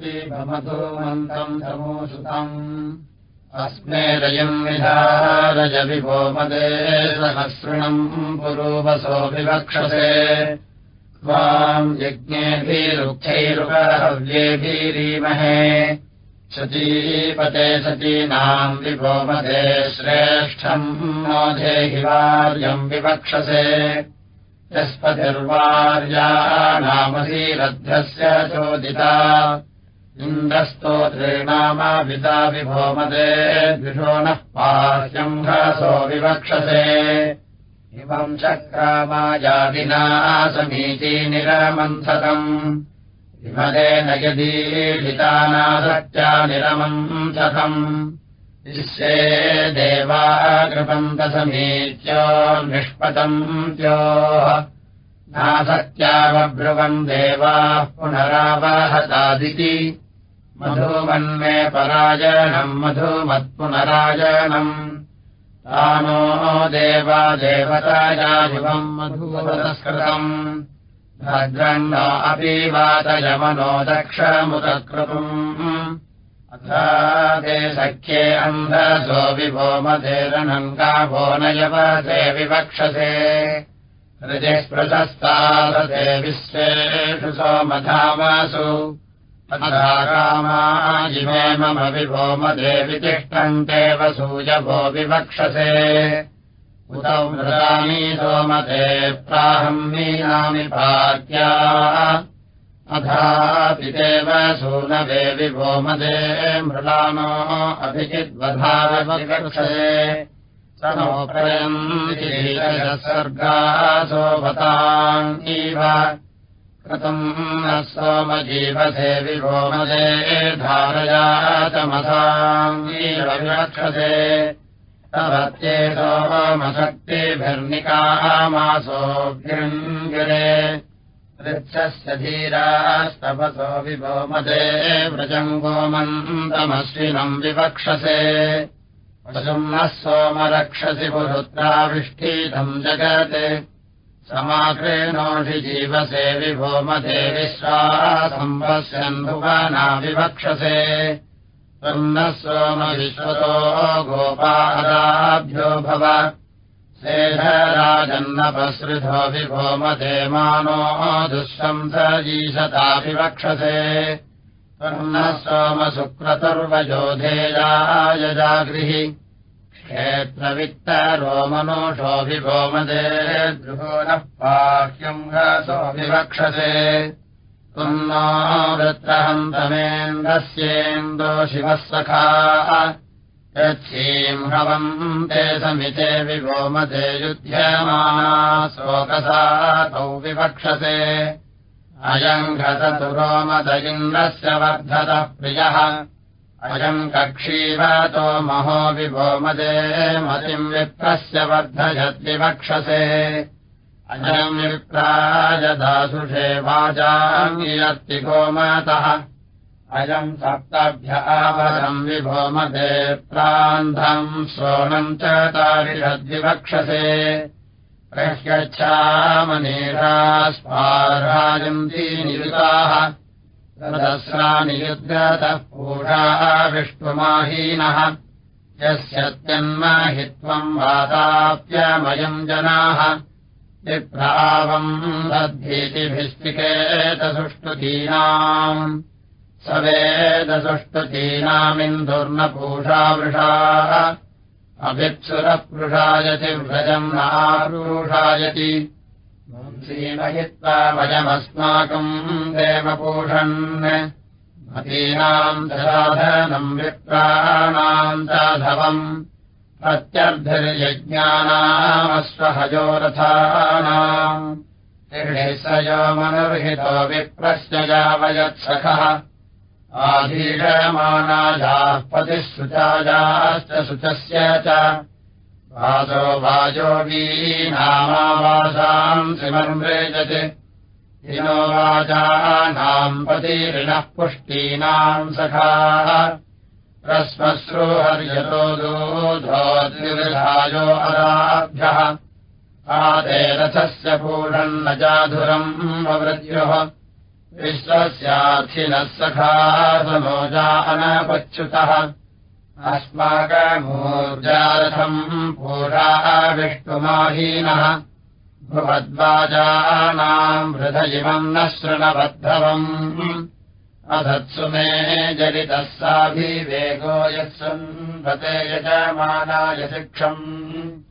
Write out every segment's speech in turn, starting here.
पीबमधूमन्तम् समूसुतम् अस्मे रयम् विधारजविभो मदे सहस्रणम् पुरोवसो विवक्षसे। त्वाम् यज्ञेभिरुक्षैरुपहव्येभिरीमहे शचीपते सतीनाम् विभोमदे श्रेष्ठम् नो देहि वार्यम् विवक्षसे यस्पतिर्वार्या चोदिता। इन्द्रस्तोत्रेणामापिता विभोमदे द्विषो नः पाह्यम् ह्रसो विवक्षसे। इमम् चक्रामायादिना समीची निरमन्थतम् विमलेन यदीडितानासत्या निरमन्थतम् शिष्ये देवा कृपन्तसमीत्यो निष्पतन्त्योः नासत्यावब्रुवम् देवाः पुनरावाहतादिति। मधुमन्मे परायणम् मधुमत्पुनरायणम् तानो देवा देवतायाजिवम् मधुवतस्कृतम् भद्रण्ण अपि वातयमनो दक्षमुदकृतम् अथा ते सख्ये अन्धसो विभोमधेरनङ्गाभो नयवसे विवक्षसे। हृदिः प्रशस्तारते विश्वेषु सोमधामासु। अथाकामाजिमे मम विभोमदेवि तिष्ठन्ते वसूयभो विवक्षसे। उतौ मृदामि सोमते प्राहम् मीनामि पात्या अथापितेव सूनवे विभोमदे मृलानो अभिजिद्वधाविवक्षसे स नोप्रयम् सर्गासोभताम् इव कृतम् न सोमजीवसे विभोमदे धारयातमसाम् इव विवक्षसे। तवत्ये सोमशक्तिभिर्निकामासोऽग्निरे वृक्षस्य धीरास्तपसो विभोमदे व्रजम् गोमन्तमश्विनम् विवक्षसे। पशुम् नः सोमरक्षसि पुरुत्राविष्ठीतम् जगत्। समाकृणोषि जीवसे विभोमदे विश्वासम्पश्यन् भुवना विवक्षसे। त्वन्नः सोमविश्वतो गोपादाभ्यो भव शेषराजन्नपसृधो विभोमदे मानो दुःशंसजीशताभिवक्षसे त्वन्नः सोमशुक्रतुर्वयोधेयाय जागृहि। क्षेत्रवित्तरोमनोषो विभोमदे द्रुहो नः पाह्यम् हसो विवक्षसे। त्वन्नो वृत्रहन्तमेन्दस्येन्दो शिवः सखा यच्छीम्हवम् ते समिते विभोमते युध्यमाना शोकसा तौ विवक्षसे। अयम् घततु रोमद इन्द्रस्य वर्धतः प्रियः। अयम् कक्षीवतो महो विभोमदे मतिम् विप्रस्य वर्धयद्विवक्षसे अजम् विप्राजदासुषे वाजाङ्गियत्ति गोमतः अयम् सप्तभ्यावरम् विभोमदे प्रान्धम् श्रोणम् च तारिषद्विवक्षसे। प्रह्यच्छामनीरा स्पार्हायन्ती नियुताः तदस्राणि युद्धतः पूषा विष्णुमाहीनः यस्यत्यन्माहि त्वम् वाताप्यमयम् जनाः। विप्रावम् दद्धीतिभिस्तिकेतसुष्टुतीनाम् स वेदसुष्टुतीनामिन्दुर्नपूषा वृषाः। अभिप्सुरपृषायति व्रजम् नापूषायति सीमहित्वा वयमस्माकम् देवपूषन्। मतीनाम् साधनम् विप्राणाम् चाधवम्। प्रत्यर्भिर्यज्ञानामस्वहजोरथानाम् ऋषिसयो मनुर्हितो विप्रस्य यावयत्सखः आधीरमानायाः पतिः शुचायाश्च शुचस्य च। वाजो वाजो वीनामावासाम् श्रिमन्वेजत् हिनो वाजानाम् पतिरिणः पुष्टीनाम् सखाः। अदाभ्यः। आदे रथस्य पूषन्न जाधुरम् ववृद्योः विश्वस्यार्थिनः सखा समोजा अनपच्युतः अस्माकमूर्जार्थम् पूराविष्टुमाहीनः भवद्वाजानाम् हृद इमम् न शृणबद्धवम्। अधत्सु मे जलितः साभिवेगो यत्सन्वते यजमानाय शिक्षम्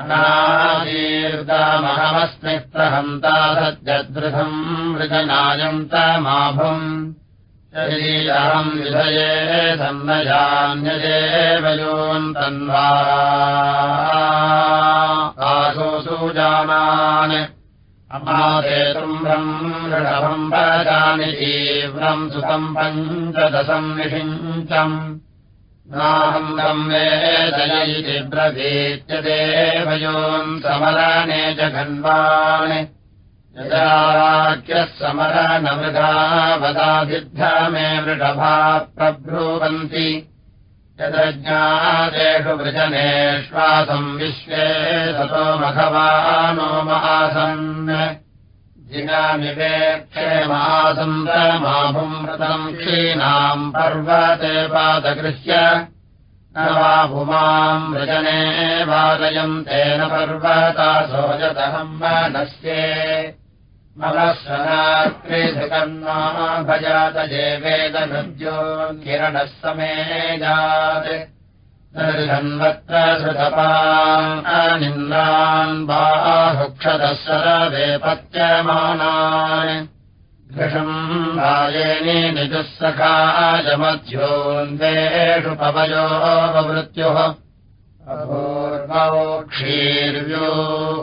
अनादीर्दामहमस्मि प्रहन्ता सद्यदृशम् मृजनायम् तमाभुम् शरीरहम् विधये सन्नजान्यदेव योऽन्तन्वा आशोसूजानान् अमादेतुम्भम् ऋषभम् वदानि तीव्रम् सुतम् पञ्चदशम् निषिञ्चम् नाहम् वेदयैति ब्रवीत्यदेवयोन् समरणे जघन्वान्। यदाराख्यः समरणमृगा वदाभिद्ध मे वृषभा प्रब्रुवन्ति यदज्ञादेषु वृजनेष्वासम् विश्वे ततो मघवानो महासन् जिनानिवेक्षेमासन्तमाभुमृतम् क्षीणाम् पर्वते पादगृह्य न वा भुमाम् वृजने वादयम् तेन पर्वतासो यदहम् मनस्ये मम स्वनाकृधिकर्मा भजात जेवेदनद्यो किरणः समेजात् दर्शन्वत्र श्रुतपानिन्द्रान् बाहुक्षतः सरवे पत्यमानान् घृषम् रायेनि निजुःसखायमध्योन्देषु पवयोपवृत्युः अपूर्वो क्षीर्यो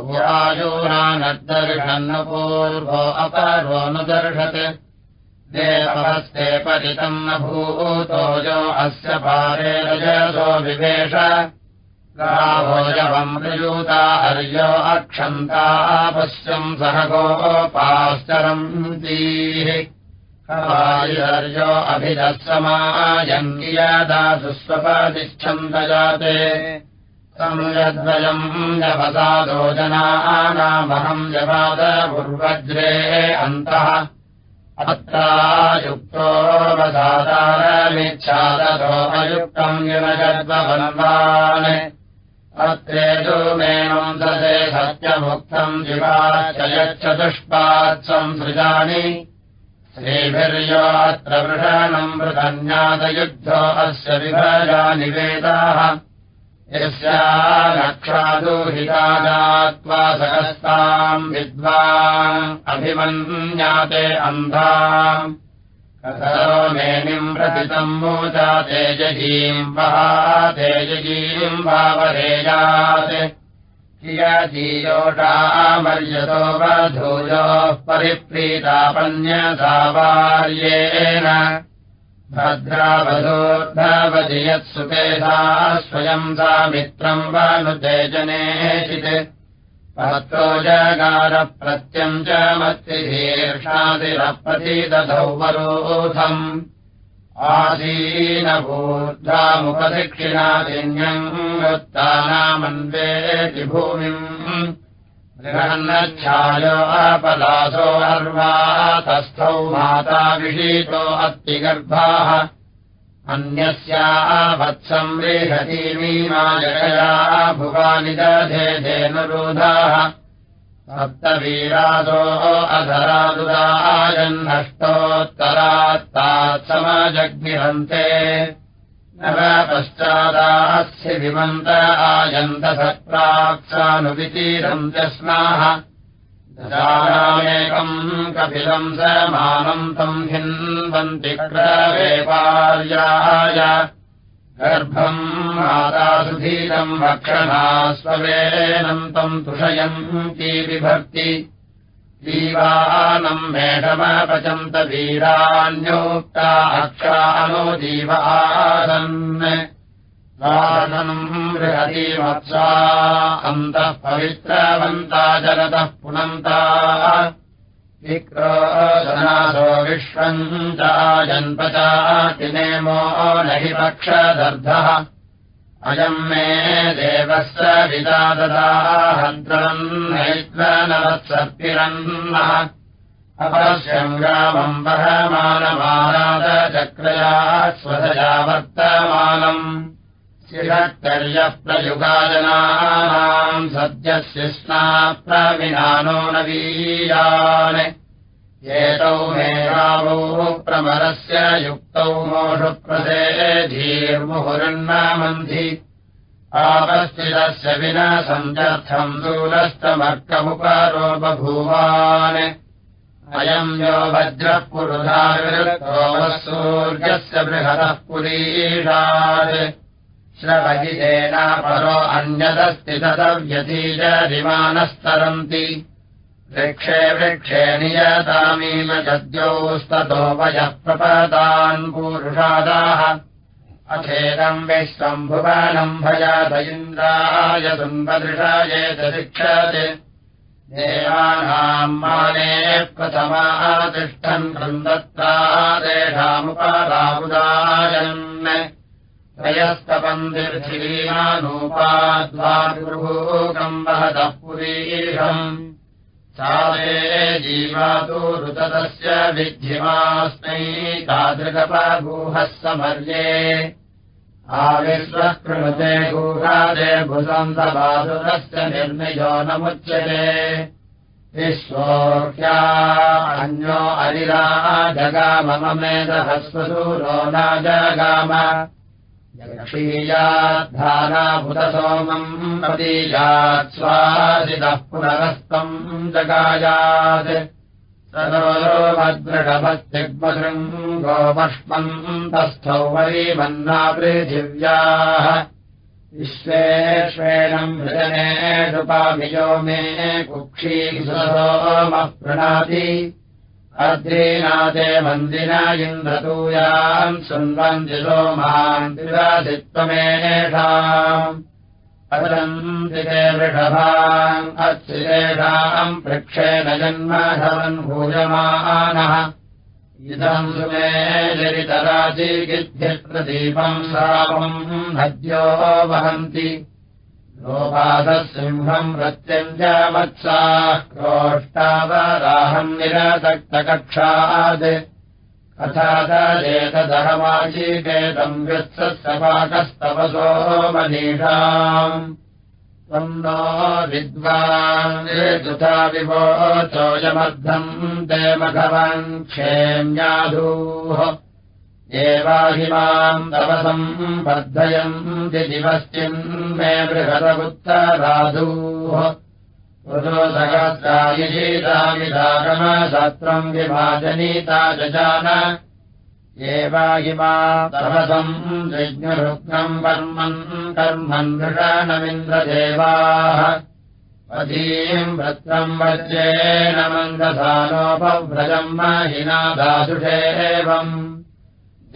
वायोरानद्दर्शन्न पूर्वो अपरो न दर्शत् देवहस्ते परितम् न भूतो यो अस्य पारे रजसो गावोजवम् प्रयूता हर्यो अक्षन्ता पश्यम् सह गोपाश्चरन्तीः हर्यो अभिदस्समायम् यदासुस्वपतिच्छन्दजाते संयद्वयम् जपसादो जनानामहम् जपादपूर्वज्रे अन्तः अत्रायुक्तो वदातारमिच्छादतो अयुक्तम् विमजद्वन्वान् अत्रेतु मेनम् ददे सत्यमुक्तम् जिवाचयच्चतुष्पात्सम् सृजानि श्रीभिर्यो अत्र वृषणम् मृतन्यादयुद्धो अस्य विभजानि वेदाः यस्या रक्षादुहितादात्वा सहस्ताम् विद्वान् अभिमन्याते अन्धाम्। कथरो मेनिम् प्रतितम् मूचा तेजगीम् वहा तेजगीम् भावरेयात् कियजीयोषामर्यतो वधूयोः परिप्रीतापन्यसावार्येण भद्रावधोद्भवति यत्सुतेधा स्वयम् सा मित्रम् वनुतेजनेचित् पत्रो जगारप्रत्यम् च मत्तिशीर्षादिरप्रतिदधौ वरोधम्। आसीनभूर्धामुपदक्षिणादिन्यम् वृत्तानामन्वेति भूमिम् गृहन्नच्छायो अपलासो अर्वातस्थौ माता विषीतो अत्तिगर्भाः अन्यस्या वत्सम् रेहतीमीमायया भुवानि दधेधेनुरोधाः सप्तवीरासो अधरादुदायन्नष्टोत्तरात्तात्समजग्निहन्ते पश्चादास्य विमन्त आयन्तसप्राक्सानुवितीरम् च स्नाः दशानामेकम् कपिलम् समानम् तम् हिन्वन्ति क्रवेपार्याय गर्भम् मातासुधीरम् रक्षणास्ववेनम् तम् तुषयन्ती बिभर्ति जीवानम् मेषमपचन्त वीरान्योक्ता अक्षानो जीव आसन्। वानम् बृहतीमत्सा अन्तः पवित्रवन्ता जगतः पुनन्ता। विश्वम् चायन्पचातिनेमो न हि पक्षदर्धः अयम् मे देवस्य विदाददाहद्रम् नैत्वनवत्सर्पिरन्नः अपश्यम् ग्रामम् वहमानमानादचक्रया स्वधया वर्तमानम् शिरक्तर्यः प्रयुगाजनानाम् सद्यस्य स्नाप्रविनानो नवीयान् एतौ मे प्रमरस्य युक्तौ मोषुप्रदे धीर्मुहुरन्नामन्धि। आपस्थितस्य विना सञ्जर्थम् दूरस्तमर्कमुपारो बभूवान्। अयम् यो वज्रः पुरुधाविरुद्धो सूर्यस्य बृहदः पुरीषात्। श्रवहितेनापरो अन्यदस्ति तदव्यतीजरिमानस्तरन्ति वृक्षे वृक्षे नियतामीम गद्योस्ततो वयः प्रपदान् पूरुषादाः। अथेदम् विश्वम् भुवनम् भजात इन्द्राय सुम्बदृशायेत शिक्षते। देवानाम् माने प्रथमाः तिष्ठन् कृन्दत्ता तेषामुपादामुदायन् त्रयस्तपन्दिर्थिलीमानूपाद्वागृहूकम् वहतः पुरीषम् सादे जीवातु ऋततस्य विद्धिमास्मै तादृगपगूहः समर्ये। आविश्वः कृते गुहादे भुसन्तबाधुरस्य निर्णयो नमुच्यते विश्वोक्या अन्यो अरिरा जगामम मेदहस्वसूरो न जगाम क्षीयाद्धानाभुतसोमम् प्रतीयात् स्वादितः पुनरस्तम् जगायात् सदोरोमद्रषभस्तिग्मसृम् गोमष्मम् तस्थौ वरीमन्ना पृथिव्याः विश्वेष्वेणम् भजनेषुपाभियो मे कुक्षीसोमः प्रणाति अद्रीनादे मन्दिना इन्द्रतूयाम् शृण्वन्ति सोमान् त्रिवासित्वमेषाम् अदन्ति ते वृषभाम् अत्सितेषाम् पृक्षेण जन्मधवन् भूयमानः। इदम् सुमे जरितराजीगिद्धिप्रदीपम् श्रावम् नद्यो वहन्ति लोपादसिंहम् प्रत्यञ्जमत्साः क्रोष्टावराहम् निरसक्तकक्षात् कथादरेतदहमाजीकेतम् व्यत्सस्य पाकस्तपसो मनीषाम् त्वम् नो विद्वान् ऋतुथा विवोचोजमर्धम् ते मघवन् क्षेम्याधूः एवाहिमाम् तपसम् वर्धयम् दिवश्चिन्मे बृहदपुत्तराधूः पुरोदगत्रायिषीतामिदागमसत्रम् विभाजनीता जान। एवाहिमा तपसम् यज्ञरुग्नम् कर्मन् कर्मन् नृषाणमिन्द्रदेवाः अधीम् भद्रम् वज्रेण मन्दसानोपव्रजम् महिना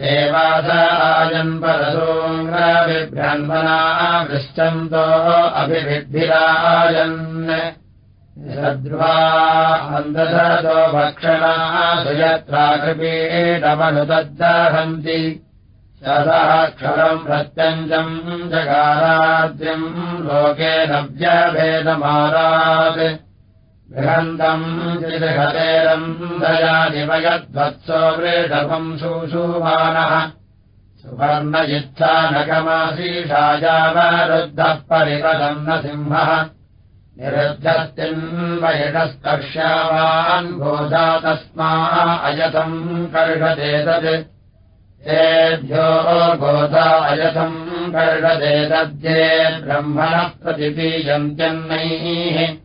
दादुषेवम् देवादायन्परसोङ्गबिभ्रह्मणा पृच्छन्तो अभिभिद्भिराजन् सद्वा मन्दसतो भक्षणा सुयत्राकृपीडमनुदद्दहन्ति सदः क्षरम् प्रत्यञ्जम् जगाराद्यम् लोके नव्यभेदमारात् बृहन्तम् चिदहतेरम् दयादिवयद्वत्सो वृषभम् सुषुमानः। सुवर्णयुत्थानकमाशीषायावरुद्धः परिपदम् न सिंहः। निरुद्धस्तिन्वयटस्पर्श्यावान् गोधा तस्मा अयथम् कर्षदेतत् तेभ्यो गोधा अयथम् कर्षदेतद्ये ब्रह्मणः प्रतिपीयन्त्यन्नैः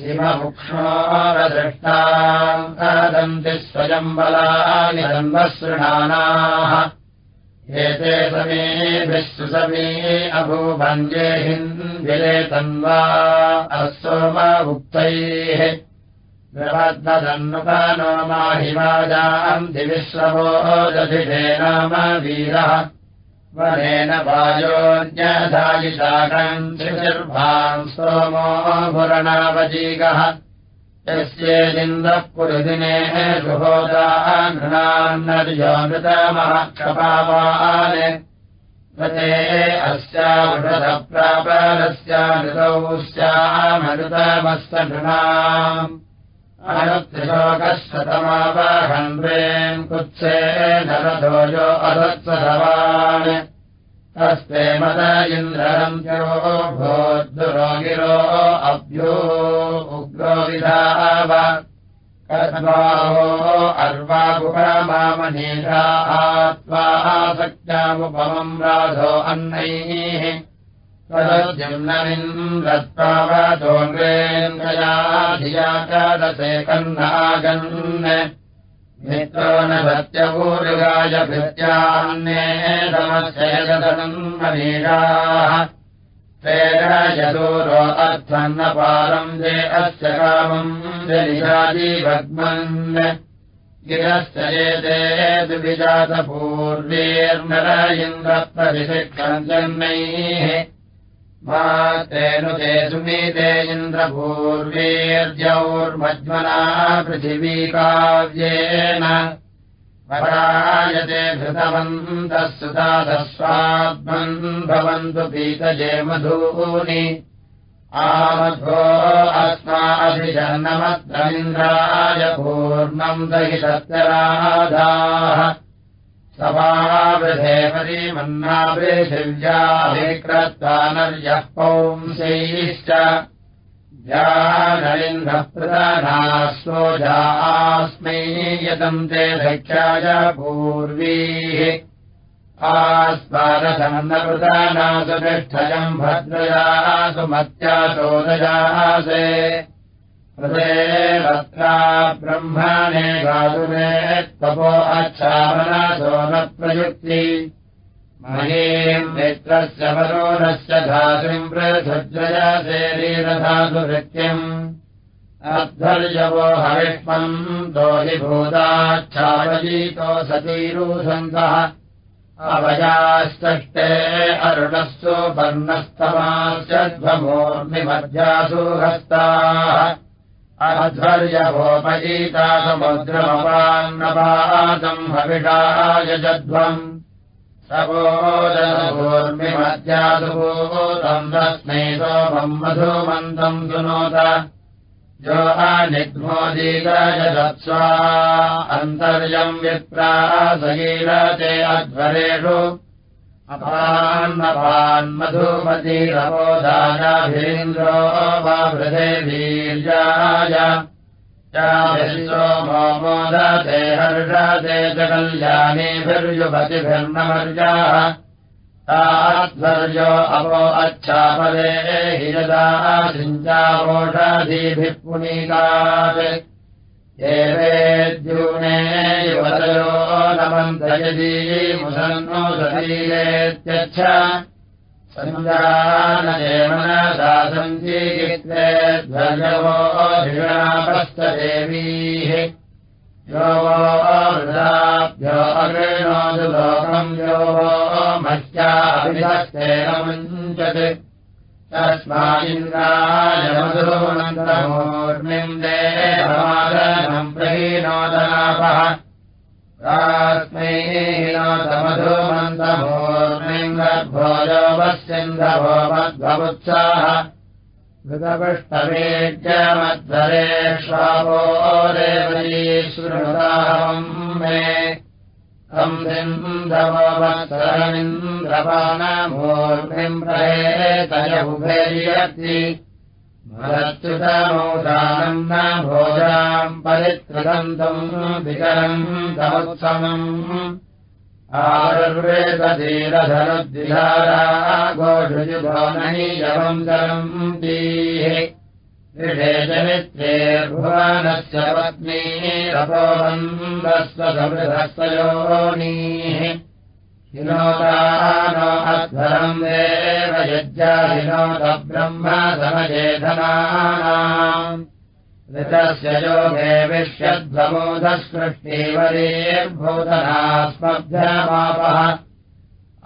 हिममुक्ष्णोरदृष्टादन्ति स्वयम्बलानि जन्मसृणानाः। एते समेभिः सुसमे अभूभञ्जे हिन्विले तन्वा असोम उक्तैः। माहिवाजाम् दिविश्रवो दधिषे नाम वीरः वनेन वायोऽन्यधायिताकम् त्रिनिर्भाम् सोमो भुरणावजीगः। यस्येदिन्द्रः पुरुदिनेः सुहोदा नृणान्नर्योऽमृतमः क्षपावान् मते अस्यावृषदप्रापलस्यामृतौ स्यामृतमस्य नृणाम् अनुत्रिशोकशतमावहन्वेन् कुत्से नरधोजो अधत्सधवान्। हस्ते मद इन्द्ररन्त्यो भोद्दुरोगिरो अभ्यो उग्रो विधाव। अर्वागुपमामनीषा आत्वा सख्यामुपमम् राधो अन्नैः िन्द्रत्वावतोन्द्रेन्द्रया धिया चादसे कन्नागन् मित्रो न सत्यपूर्गाय भृत्यान्ये समस्येदनम् मनीषाः तेजयदूरो अर्थन्नपारम् जे अस्य कामम् जनिषाजीभग्मन् गिरश्च एते द्विजातपूर्वेर्नर इन्द्रप्रतिशिक्षम् जन्मैः मा तेनुते सुमीते इन्द्रपूर्वेर्जौर्मज्मना पृथिवीकाव्येन परायते धृतवन्तः सुतादस्वात्मन् भवन्तु पीतजे मधूनि। आमध्वो अस्माभिजन्नमत्रमिन्द्राय पूर्णम् दहि सत्यराधाः सभावृधे परिमन्नापृथिव्याभिक्रत्वानर्यः पौंसैश्च। जानलिङ्गप्रदानास्वोजास्मै यतम् ते धक्षाय पूर्वीः। आस्मादसन्नकृतानासु तिष्ठयम् भद्रयासु मत्यासोदयासे हृदेवत्रा ब्रह्मणे गातुरे तपो अच्छामनसो प्रयुक्ति। महीम् मित्रस्य वरोणस्य धातुम् पृथुजयासेरीरधातु वृत्तिम् अध्वर्यवो हविष्मम् दोहि भूताच्छावजीतो सतीरूसन्तः अवयास्तष्टे अरुणस्तु वर्णस्तमाश्चध्वमूर्मिमध्यासु हस्ताः अध्वर्यभोपयीता समुद्रमपान्नपातम् हविषाय जध्वम् सवोदनभूर्मिमध्यासुभूतम् तस्मै सोमम् मधुमन्तम् सुनोत। यो अनिग्मोदीतयदत्स्वा अन्तर्यम् विप्रासगीरते अध्वरेषु अपान्नपान्मधुमतीरवोधायाभीन्द्रो वा वृधे वीर्याय सोमो मोदते हर्षते च कल्याणीभिर्युपतिभिर्नमर्याः ताध्वर्यो अवो अच्छापदे यदा सिञ्चावोषाधीभिः पुनीकात् एवेद्यूने युवतयो नमन्तयदी मुसन्नो सतीलेत्यच्छ सञ्जानदेमनसा सञ्जीगित्रे ध्वर्यवो धिषणापस्तदेवीः यो वो वृदाभ्यो अगृणोतु लोकम् यो वो मह्याभिधस्तेन मुञ्चत् प्रहीनोदनापः। प्रास्मै हीनोतमधुमन्तमूर्मिम् गर्भोजो वस्यन्धवो मध्वमुत्साह कृतपृष्ठवेद्यमध्वरेष्वावो रेवली शृणुदाहम् मे तम् सिन्धवत्सरमिन्द्रपानमूर्मिम् प्रेतय उभेर्यति मदच्युतमौदानम् न भोजाम् परित्रदन्तम् विकरम् तमुत्समम् आयुर्वेदधीरधनुद्विधारा गोषुजुगो नैयवम् चरन्तीः ऋषेजमित्रेर्भुवनस्य पत्नीरपोबन्धस्वसमृधस्वयोनीः हिनोदानो अध्वरम् देव यज्ञाहिनोद ब्रह्म समजेधनानाम् ऋतस्य योगे विश्वध्वमोधस्पृष्टिवरेर्भूतनास्मभ्यमापः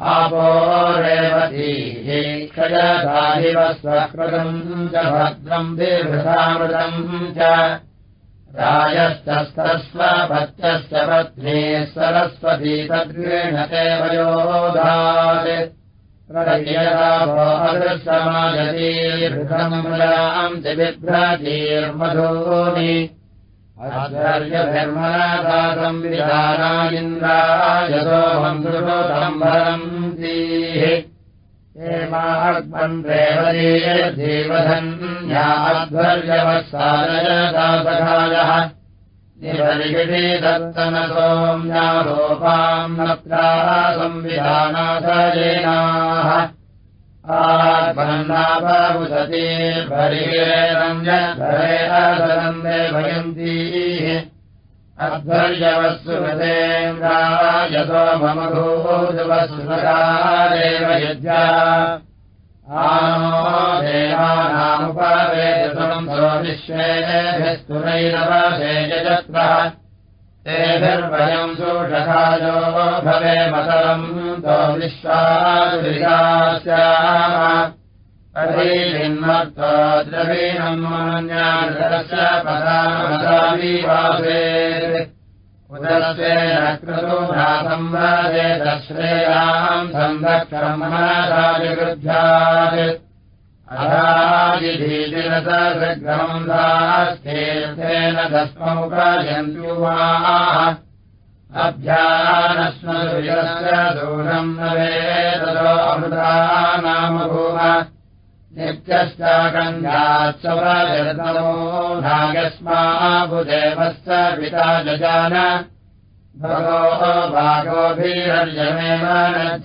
आपो स्वकृतम् च भद्रम् विभृतामृतम् च राजस्तस्तस्वभत्यस्य पत्नी सरस्वती तद्गृह्णते वयोधात् प्रयदाभोदृशमाजतीर्भृतम् मृदाम् च बिभ्रतीर्मधूनि आचार्यधर्मनादासंविधाना इन्द्रायतो मन्त्रुतम्भरन्तीः हेमाग्मन्त्रेवधीयजीवधन्याध्वर्यवसारयदासखायः निबलिगिषे दत्तनसोम्यालोपाम् नप्राः संविधानासजेनाः आत्मन्नापसते भरिगेरञ्जरे अध्वर्यवस्तु गतेन्द्रायतो मम भूजुवस्वकारेव यज्ञा आनो देवानामुपवेदसम् सो विश्वेभिस्तुरैरवशेजत्रः तेभिर्वयम् सुषखायो भवे मतलम् तो विश्वादुरिकास्यामन्मत्तो द्रवीणन्मन्यास्य पदामदाविवासे उदस्वेन क्रतु नासंवदेतश्रेयाम् संरक्षम् मनसादिगृभ्यात् दस्ममुपयन्त्युवाः अभ्यानस्मदुर्यस्य दूरम् न वेदतो अमृता नाम भूम नित्यश्चाकन्यात्सवजनमो नागस्माबुदेवस्य पिता जजान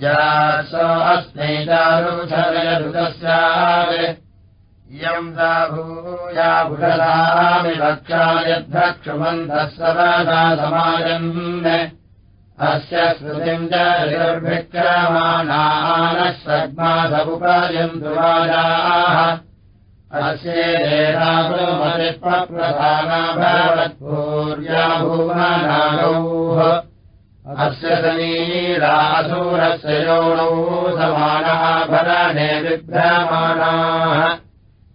जासो अस्मै चारुषरयदुतस्यात् इयम् सा भूया भुषदामि भक्षायद्धक्षुमन्तः सवसा समाजन्। अस्य श्रुतिम् च निर्भिक्रमाणानः सग्मासमुपायन्तु राजाः अस्येदेशाप्रधाना भवत्पूर्या भुवनागौः अस्य समीरासुरस्य योणौ समानः विभ्रमाणाः।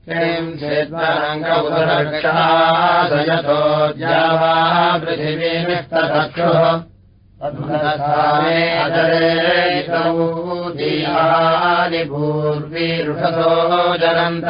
किम् चेत्वरङ्गौदरक्षासयतो ज्यावा पृथिवीमिस्तचक्षुः अधरेतौ दीयानि भूर्वीरुषसो जनन्त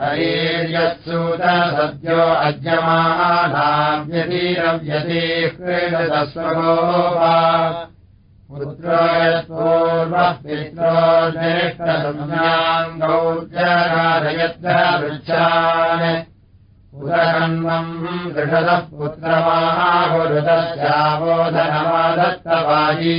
शरीर्यत्सूत सद्यो अद्यमानाव्यतीरव्यतीः क्रीडतस्वगोपा पुत्रो यत्पूर्वः पित्रो ज्येष्ठसंज्ञाम् गौर्जकारयत्र वृक्षान् उदकन्वम् दृषदः पुत्रमाहुरुदस्याबोधनमादत्तवायी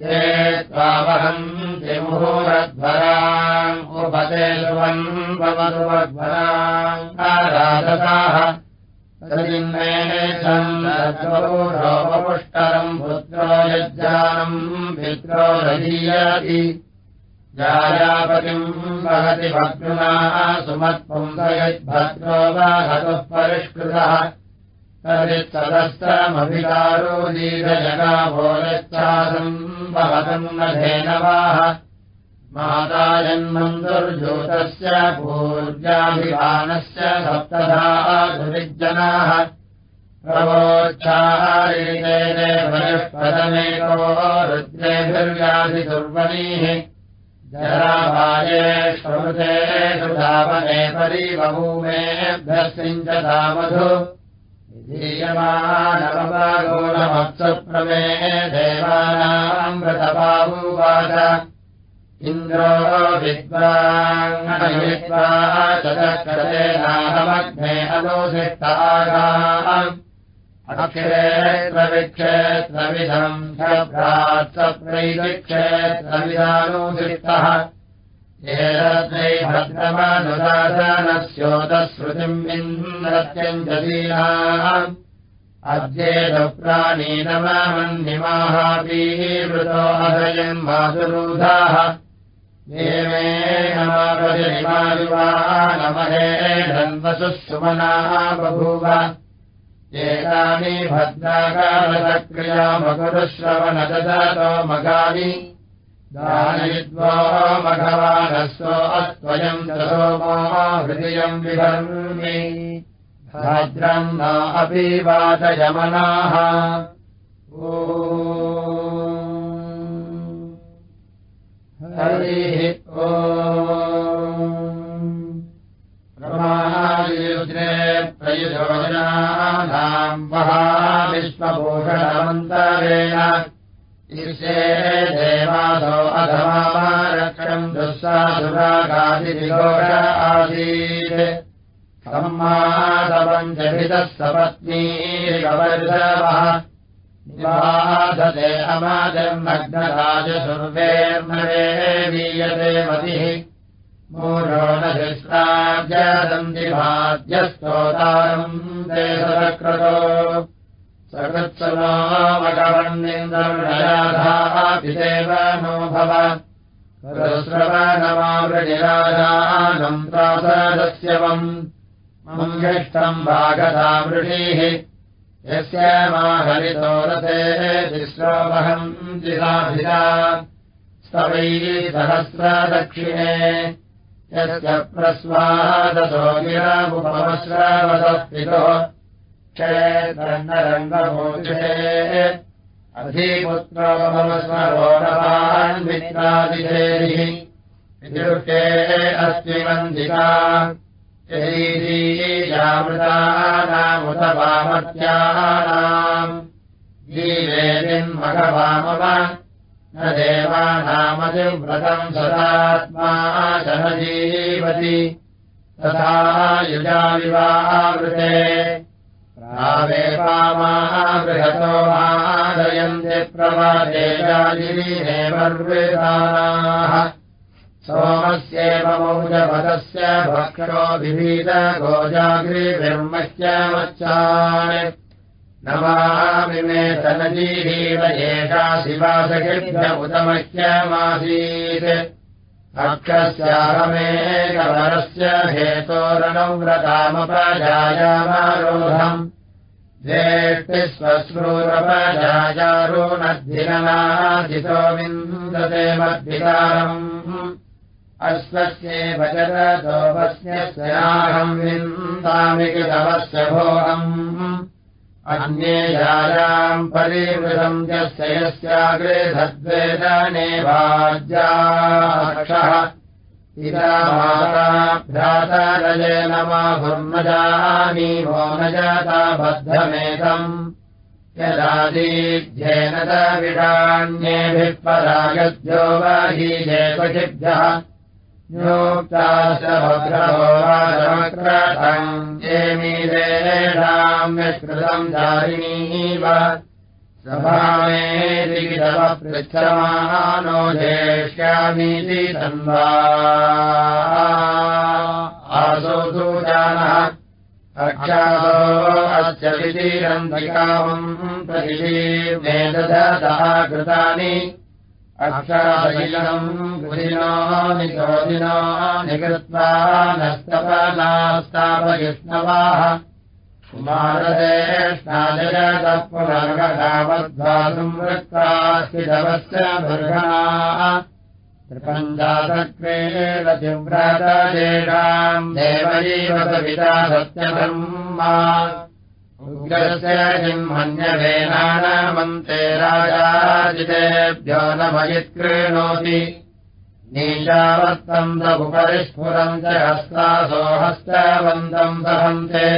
ये त्वावहम् मुहूरध्वराम् उपते सुवन् भवतुवध्वराम् आराधसाः तदिन्मेषम् पुत्रो यज्जानम् पित्रो रजीयति। जायापतिम् वहति भक्तुनाः सुमत्पुंसयद्भद्रो वहतुः परिष्कृतः। तदित्सदस्त्रमभिकारो दीर्घजगाभोरच्छासम् भवतम् न धेनवाः मातायन्मन्दुर्जोतस्य पूर्जाभिधानस्य सप्तधाधुरिज्जनाः प्रवोच्छाहारितेने वयःपदमेको रुद्रेभिर्व्याधिदुर्वणीः जराभाये श्रुते सुधावने परिबभूमेभ्यः सिञ्चतामधु धीयमानवगोलमत्सुप्रमे देवानाम् व्रतबाहुवाच इन्द्रो विद्वाङ्गयित्वा चदक्षतेनाहमग्ने अनुसिष्टागा अक्षेत्रविक्षेत्रविधम् सप्रात्सप्रैविक्षेत्रविधानुसिष्टः एतद्वै भद्रमनुदासनस्योतश्रुतिम् इन्द्रत्यम् जदीनाम् अद्येतप्राणीनमन्निमाहापीवृतो अभयम् मातुरूधाः देवे नमहे धन्वसुः सुमनाः बभूव। एतानि भद्राकालसक्रियामकुरुश्रवणदतो मगानि मघवानस्व अत्वयम् सोमो हृदयम् विभर्मि भद्रम् न अपि वाचयमनाः। हरिः ओमायुद्रे प्रयुजनानाम् वहा विश्वभूषणमन्तरेण ईर्षे देवादो अधमारक्षम् दुःसाधुरागादिविघोष आसीत्। सम्मादपञ्चभितः सपत्नीर्गवर्धवः निवाधते अमाजन्मग्नराजसुर्वेर्नवे वीयते मतिः। मूलो न सकृत्सनो मगवन्निन्द्रमृयाधापिदेव नो भव श्रवणमावृनिराजानम् प्रासादस्यवम् मङ्गिष्टम् भागतामृषीः यस्य माहरितो रथे तिस्रोमहम् जिलाभिधा स्तवैः सहस्रदक्षिणे। यस्य प्रस्वादसो गिरामुपमश्रवसत्पितो क्षेत्ररङ्गमोषे अधिपुत्रोपमस्मरोणवान्मित्रादिधेरिः विदृष्टे अस्मि वन्दिका ृतानामुत वामत्यानाम् जीवेदिन्मघवामव न देवानामतिव्रतम् सदात्मा च न जीवति तथा युजाविवावृते प्रावे बृहतो मादयन्ति प्रवादेशाजिनेवर्वृतानाः सोमस्येव मौजपदस्य भक्षो मच्चान् नमामिमे तनजीहीव एषा शिवासखिभ्य उतमह्यमासीत् अक्षस्याहमेकवरस्य हेतोरणव्रतामपजायामारोधम् जेष्टिस्वश्रूरपजायारोनद्धिननाधितो विन्दते मद्विकारम्। अश्वस्येव जरतोपस्यस्याहम् विन्दामि कृतवस्य भोगम् अन्येयायाम् परिवृतम् यस्य यस्याग्रे धद्वेदने वाज्याक्षः। इदा माता भ्रातरये न मा न जाता बद्धमेतम्। यदादीध्येन विडान्येभिः परागद्यो वाही जेपचिभ्यः योक्ताशभग्रहोराजमक्रथम् जेमीरेणाम् यत्कृतम् दारिणीव सभामेदिविदव पृच्छमानो जेष्यामीति वितीरन्तिकामम् प्रतिशीर्मेदधतः कृतानि अक्षाशैलम् गुहिनो निचोदिनो निकृत्वा नस्तपनास्तापयिष्णवाः कुमारदेष्णाजगतः पुनर्गतावद्धातुम् वृत्तास्तिदवस्य मृगणाः त्रिपञ्चासत्त्वेव तिव्रतजेषाम् देवजीवतपिता सत्यधर्मा उग्रस्य सिंहन्यवेनानामन्ते राजाजितेभ्यो न मयित्कृणोति नीचावत्तम् उपरिस्फुरम् च हस्तासो हस्तवन्तम् सहन्ते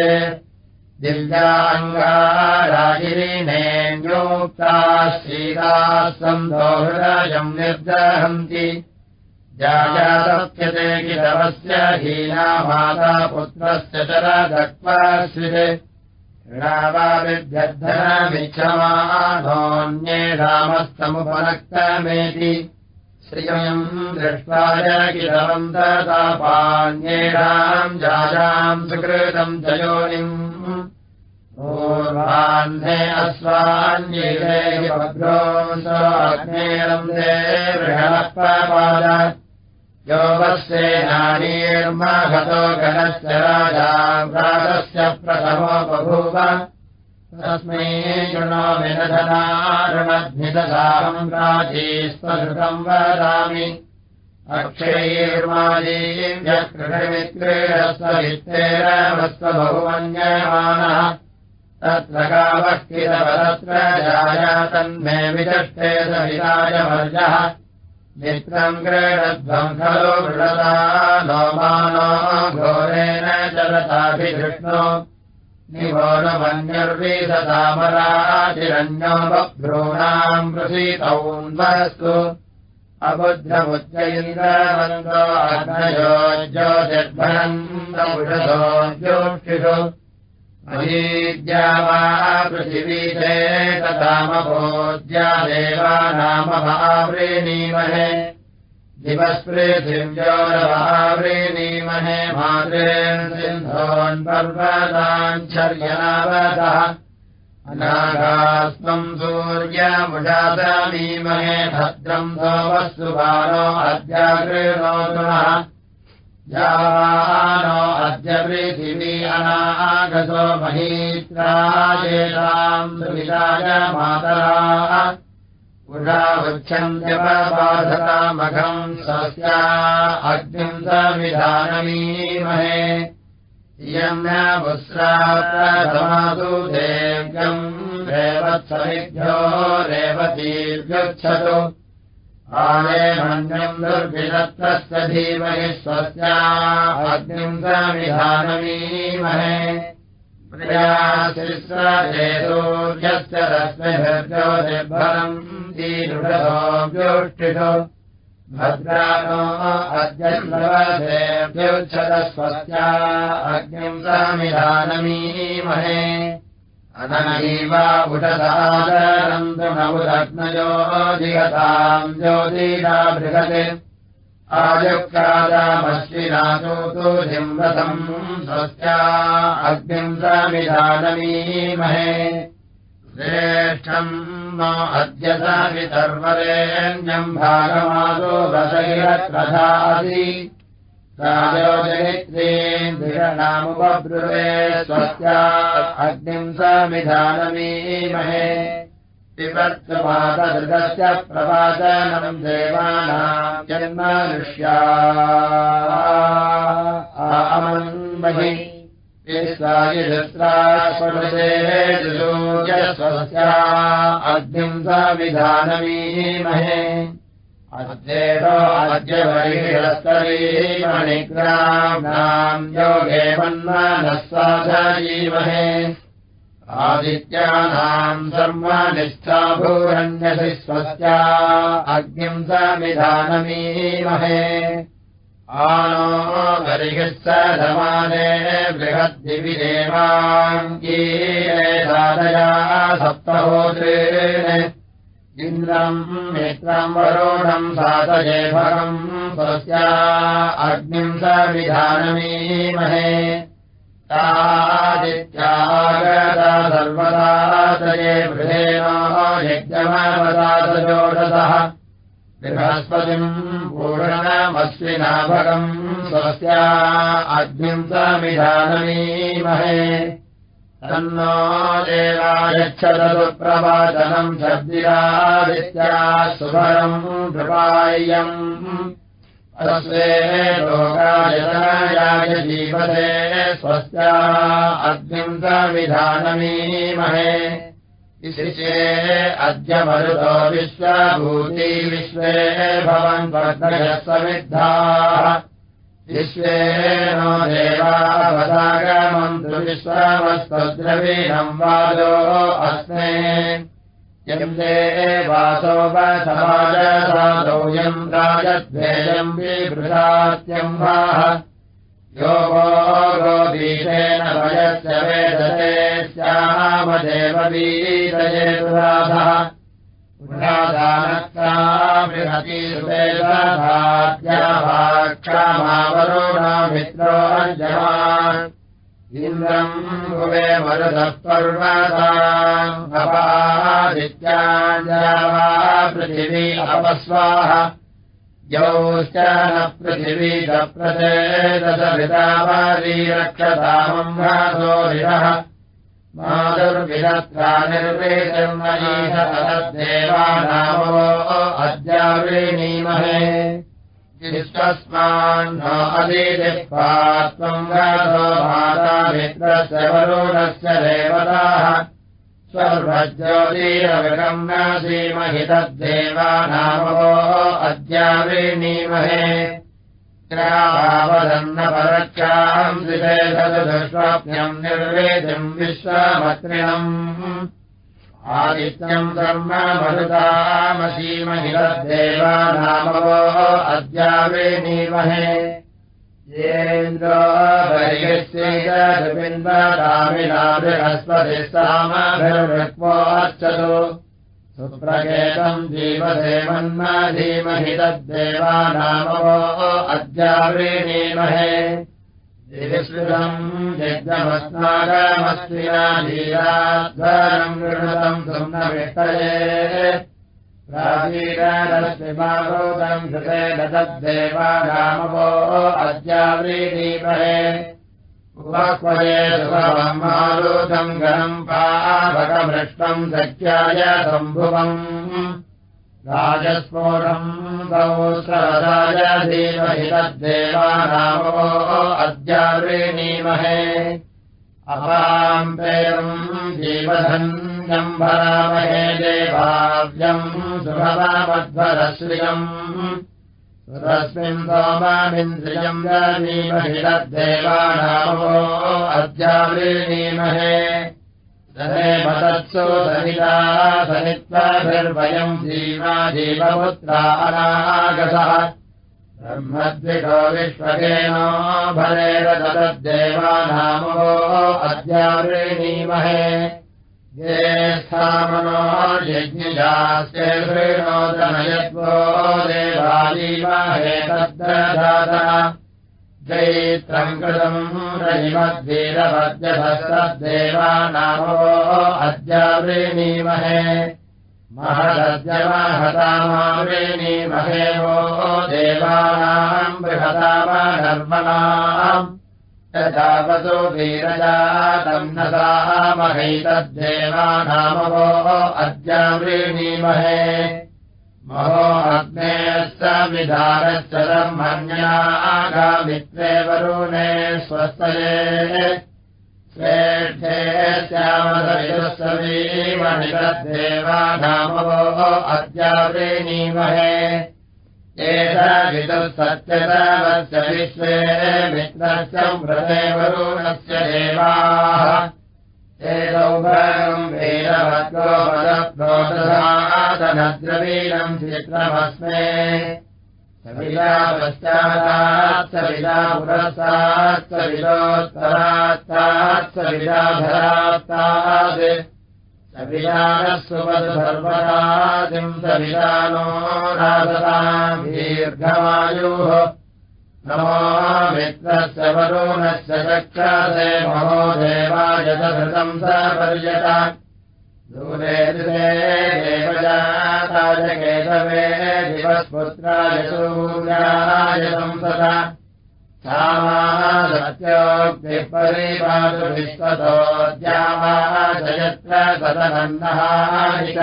दिव्याङ्गारागिरीनेन्योक्ताः शीलाः सन्तो हृदयम् निर्दहन्ति। जायातप्यते किलवस्य हीना माता पुत्रस्य च ऋणावाविभ्यद्धनमिच्छमानोऽन्ये रामस्तमुपनक्तमेति। श्रियम् दृष्ट्वा किलवन्ततापान्येषाम् जायाम् सुकृतम् च योनिम् पूर्वाह्ने अस्वान्ये भद्रो स्वाग्नेरम् दे बृहणपाद योगस्येनानीर्मघतो गणस्य राजास्य प्रथमो बभूव। तस्मै शृणो विनधनारुणध्निदसाहम् राजी स्वधृतम् वदामि। अक्षयैर्मादीव्यक्रीडस्वभित्तेरवस्वबहुमन्यमानः तत्र कावक्किलवरत्र जाया तन्मे विचष्टे सविताय वर्जः मित्रम् क्रीडध्वम् खलु मृडता नो मानो घोरेण चलताभिधृष्णो निवोनमन्यर्वीसतामराचिरन्यो बभ्रूणाम् प्रसीतौन्वस्तु अबुद्धमुच्चैन्द्रवन्दो अग्नयो ज्योतिर्भनन्दमुषधो ज्योक्षिषु अहीज्या वा पृथिवी चेततामभोज्या देवानामभाव्रीणीमहे दिवस्पृथिव्योरभाव्रीणीमहे मातृन् सिन्धोन्पर्वताञ्छर्यनावतः अनागास्त्वम् सूर्यमुषादमीमहे भद्रम् सोमस्तु बालो अद्यागृणोतुनः यावानो अद्य पृथिवी अनागतो महीत्रायेषाम् सुविदाय मातराः। उषा उच्छन्त्यपबाधतामघम् स्वस्या अग्निम् सविधानमीमहे। इयम् न पुस्राप्रथमातु देव्यम् रेवत्सविभ्यो रेवतीभ्युच्छतु आये मन्यम् दुर्विदत्तस्य धीमहि स्वस्या अग्निम् समिधानमीमहे। प्रियाशिस्रेतोर्यस्य रश्मिभिर्ज्योतिर्भरम् दीरुषोऽव्योष्टिषु भद्रानो अद्य प्लवसेभ्युच्छत स्वस्या अग्निम् समिधानमीमहे अननैवा उषदादरम् तृणमुदग्नयो जिगताम् ज्योतिषा बृहत्। आयुक्तादामश्विनातु जिम्रतम् स्वस्या अग्निम् समिधानमीमहे श्रेष्ठम् नो अद्य सवितर्वरेण्यम् भागमादो वसैरत्रधासि राजोजनित्रीन्द्रियणामुपब्रुवे स्वस्या अग्निम् समिधानमीमहे। पिबत्समातदृगस्य प्रवाचनम् देवानाम् जन्मनुष्या आमन्महि स्वस्या अग्निम् सविधानमीमहे वैरस्तरीमणिग्राम्नाम् योगे मन्मानः साधीमहे आदित्यानाम् सर्वानिष्ठा भूरन्यसि स्वस्या अग्निम् समिधानमीमहे। आनो गरिः समाने बृहद्दिविदेवाङ्गीरे साधया सप्तहोत्रेण इन्द्रम् मित्रम् वरोणम् सातये भगम् स्वस्या अग्निम् सविधानमीमहे तादित्यागता सर्वदातये वृधेनो यज्ञमवदातजोषसः बृहस्पतिम् पूर्णमस्विना भगम् स्वस्या अग्निम् समिधानमीमहे तन्नो प्रवाचनम् शब्दिरादित्या सुभरम् कृपायम्। अस्वे लोकायतनायाय जीवते स्वस्या अग्निम् सविधानमीमहे शिशे अद्य मरुतो विश्वभूती विश्वे भवन् वर्धयः समिद्धाः विश्वे नो देवावदागमम् तु विश्वमस्त्वद्रवीणम् वादो अस्मे। यम् राजद्वेयम् विभृशात्यम्भाः यो वो। गोदीशेन वयस्य वेदते स्यामदेव वीरयेतुराधः इन्द्रम् भुवे मरुदः पर्वतादित्याञ्जावा पृथिवी अपस्वाः। यौश्च न पृथिवी दप्रचेदशभितावारी रक्षतामम् निर्वेशन्मयीशतदेवानामो अद्यावृणीमहे विश्वस्मान् अदिदिक्त्वा त्वम् गातो माता मित्रस्य वरुणस्य देवताः। सीमहि तद्देवानामो अद्यावृणीमहे द्विषेधदुष्वाप्यम् निर्वेदिम् विश्वामत्रिणम्। आदित्यम् धर्म मरुतामसीमहिलद्देवानामवो अद्यावेणीमहे येन्द्रो बहिस्यैतबिन्दामिना सुप्रकेतम् जीवदेवन्मा धीमहि तद्देवानामवो दिविश्रुतम् यज्ञमस्माकमस्विना लीलाध्वरम् गृणतम् सुम्नविष्टये प्राचीनरश्मिमारोदम् कृते तद्देवानामवो अद्यावृणीमहे सुखमालोकम् गणम् पावकमृष्टम् सख्याय सम्भुवम् राजस्फोटम् गौसरदाय धीमहि तद्देवानामो अद्यावृणीमहे अपाम् पेयम् जीवधन्यम् भरामहे देवाव्यम् सुभवामध्वरश्रियम् तस्मिन् सोमामिन्द्रियम् जानीमहि तद्देवानामो अद्यावृणीमहे तत्सु सहिता सनित्वाभिर्वयम् जीवा जीवपुत्रा अनागतः। ब्रह्मद्विषो विश्वकेनो भरेण तद्देवानामो अद्यावृणीमहे ये स्थामनो यज्ञजास्ये शृणोदनयत्वो देवालीमहे तद्रदाता चैत्रम् कृतम् रजिमद्वीरवद्यभस्तद्देवानामो अद्यावृणीमहे महदद्यमाहतामावृणीमहे वो देवानाम् बृहतामनर्मणाम् यथावतो वीरजातम् न सामहैतद्देवानामवो अद्यावृणीमहे महो अग्नेश्च विधानश्च ब्रह्मण्यागामित्रे वरुणे स्वस्तये। श्रेष्ठे श्यामदविदुःसवीमणितद्देवानामवो अद्यावृणीमहे एतविदुः सत्यतमस्य विश्वे मित्रस्य व्रते वरुणस्य देवाः। एतौभगम् वीरभद्रोपदप्रोदसादनद्रवीरम् चित्रमस्मे। सविदा पश्चात्तात् सविदा पुरस्तात् सविदोत्तरात्तात् सविदाधरात्तात् सुमधुधर्मराजिम् सविदानो राधताम् दीर्घमायुः नमो मित्रस्य वरुणस्य चक्षसे महो देवायतधृतम् स पर्यट दूरे दृशे देवजाताय केशवे दिवस्पुत्राय सूर्याय संसद सामासत्योक्तिः परिपातु विश्वतोद्यामाशयत्र सदनन्नहानिक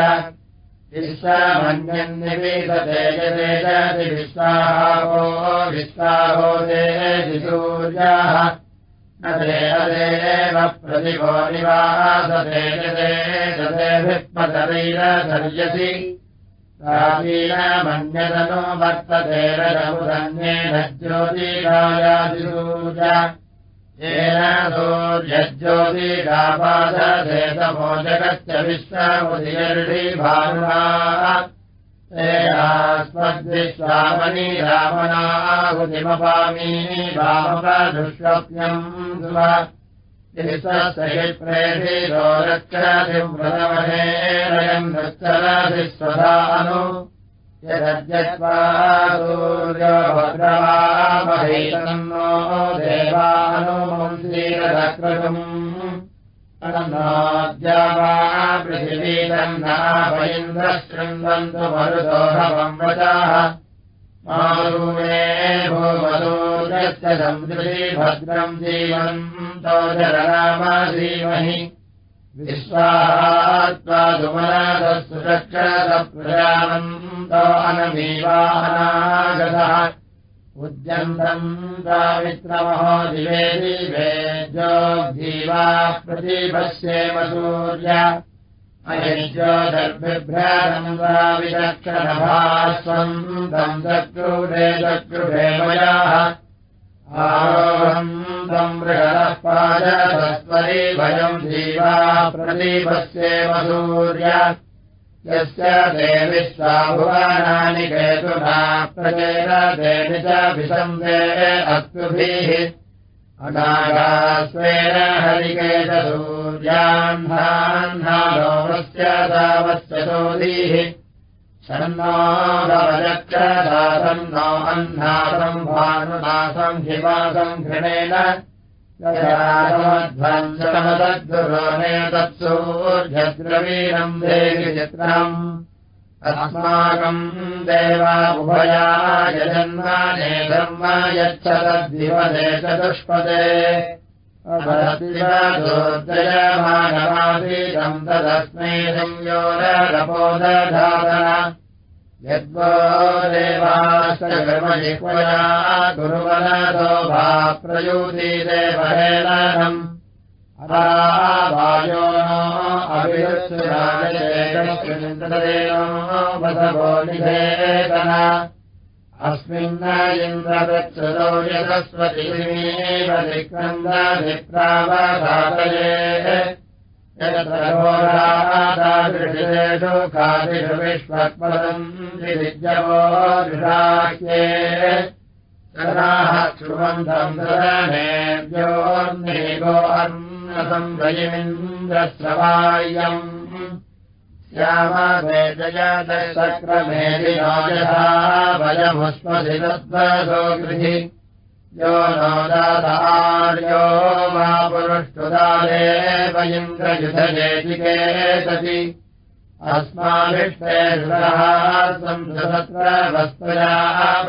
विश्वमन्यन्निवीसते यते जति विश्वाहो विश्वाहो देति सूर्याः न ते अदेव प्रतिभो निवासते यते दतेभित्मशरीरसर्यसि प्राचीनमन्यतनो वर्तते रजमुदन्येन ज्योतिरायादिसूर्य येन सूर्यज्योतिरापादधेतमो जगत्य विश्वमुदिर्षिभानुना तेनास्मद्विश्वामनि रामनाहुतिमपामी वामपदुष्वप्यम् प्रेषिरो रक्षाधिव्रतमहेरयम् नृत्यराधिस्वधानु यदद्यत्वा अनन्नाद्या पृथिवीरन्नाभयन्द्रः शृण्वन्तु मरुदोहवम् वचाः मारुणे भूमदूर्यस्य संसृति भद्रम् जीवन्तो जरनामाधीमहि विश्वात्वा सुमनादसुरक्षरप्रजानन्तो अनमीवानागतः। उद्यन्तम् दामित्रमहो दिवे दिवे जोग्जीवा प्रतिपश्येम सूर्य अयज्योदर्भिभ्रातम् वा विदक्षणभास्वम् तम् चक्रुडे चक्रुडे मयाः आरोहम् तम् बृहदः पादस्वरी भयम् जीवा प्रदीपस्येव सूर्य यस्य देवि स्वाभुवानानि केतुना प्रचेरदेवि च विसन्धे अस्तुभिः अनागास्वेन तावस्य सोदीः षण्णोदवचक्षदासन्नो अह्नासम् भानुनासम् हिवासम् घृणेन। ध्वंसमदद्गुरोणे तत्सूर्यद्रवीणम् देवि चित्रम्। अस्माकम् देवाबुभया यजन्माने धर्म यच्छ तद्दिवदे चतुष्पदे दोर्जयमानमासीदम् तदस्मै संयोरपोदधातन यद्वो देवाश्चर्मजिह्वया गुरुवनतो भा प्रयूति देवहेलनम् अरावायो नो अभिरुत्सुराजयेनो वसवो निधेतन अस्मिन्न इन्द्रदच्छुतो यदस्वतीमेव विक्रन्दभिप्रावधातये यत्रघोरादादृशेषु खादिषु विश्वत्पदम् विविद्यवो दृढाख्ये जनाः शृण्वन्तम् ददनेभ्योर्निगो अन्नसंभयमिन्द्रस्रवायम् भयमुष्मधितत्वसो गृहि यो नो पुरुष्टुदादेव इन्द्रयुधजेतिकेतति अस्माभिष्टेषः संसत्र वस्तुया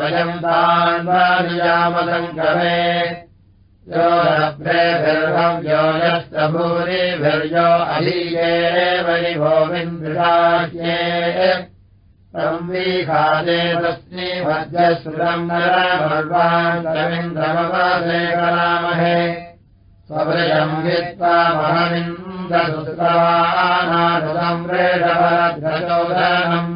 वयम् तान्वानियामसङ्करे यो रभ्रेभिर्भम् यो यश्च भूरिभिर्यो अधीये वरिभोमिन्द्रिराज्ये संवीघादे तस्मै भद्रश्रुतम् नरभर्वान्तरमिन्द्रमवासे करामहे स्वभृजम् हित्वा महमिन्द्रसुतवानानुदम् रेषभरध्वचोदनम्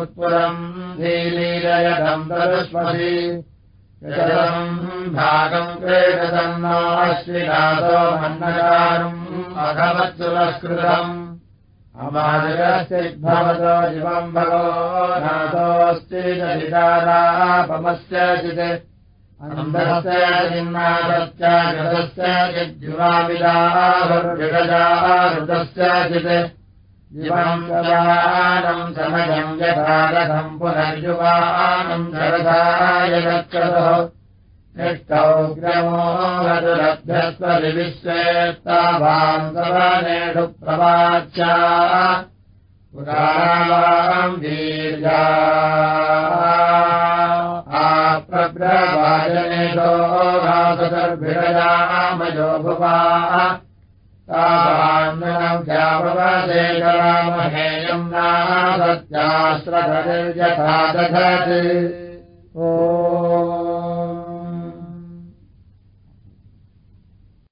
उत्पुरम् धीलीलयतम् तदुष्मसि। यशतम् भागम् क्रीडतम् नो अश्विनाथो मन्नकारुम् अघवत्सुरस्कृतम् अमाजगश्चिद्भवतो जीवम् भगो नाथोऽस्ति चिदारापमस्य चित् अन्धस्य चिन्नाथश्च गतस्य चिद्युवामिदाहृगजाहृतस्य चित् जीवम् गजानम् समयम् यथागतम् पुनर्युवानम् शरदाय गच्छतः निष्ठौग्रमो हतुरभ्यस्वविश्वेत्ताभान्तवनेषु प्रवाच्या पुराणाम् दीर्घा भुवा तावान्वनव्यापवदेकरामहेयम् नासत्यास्त्रधरिर्यथा दधति। ओ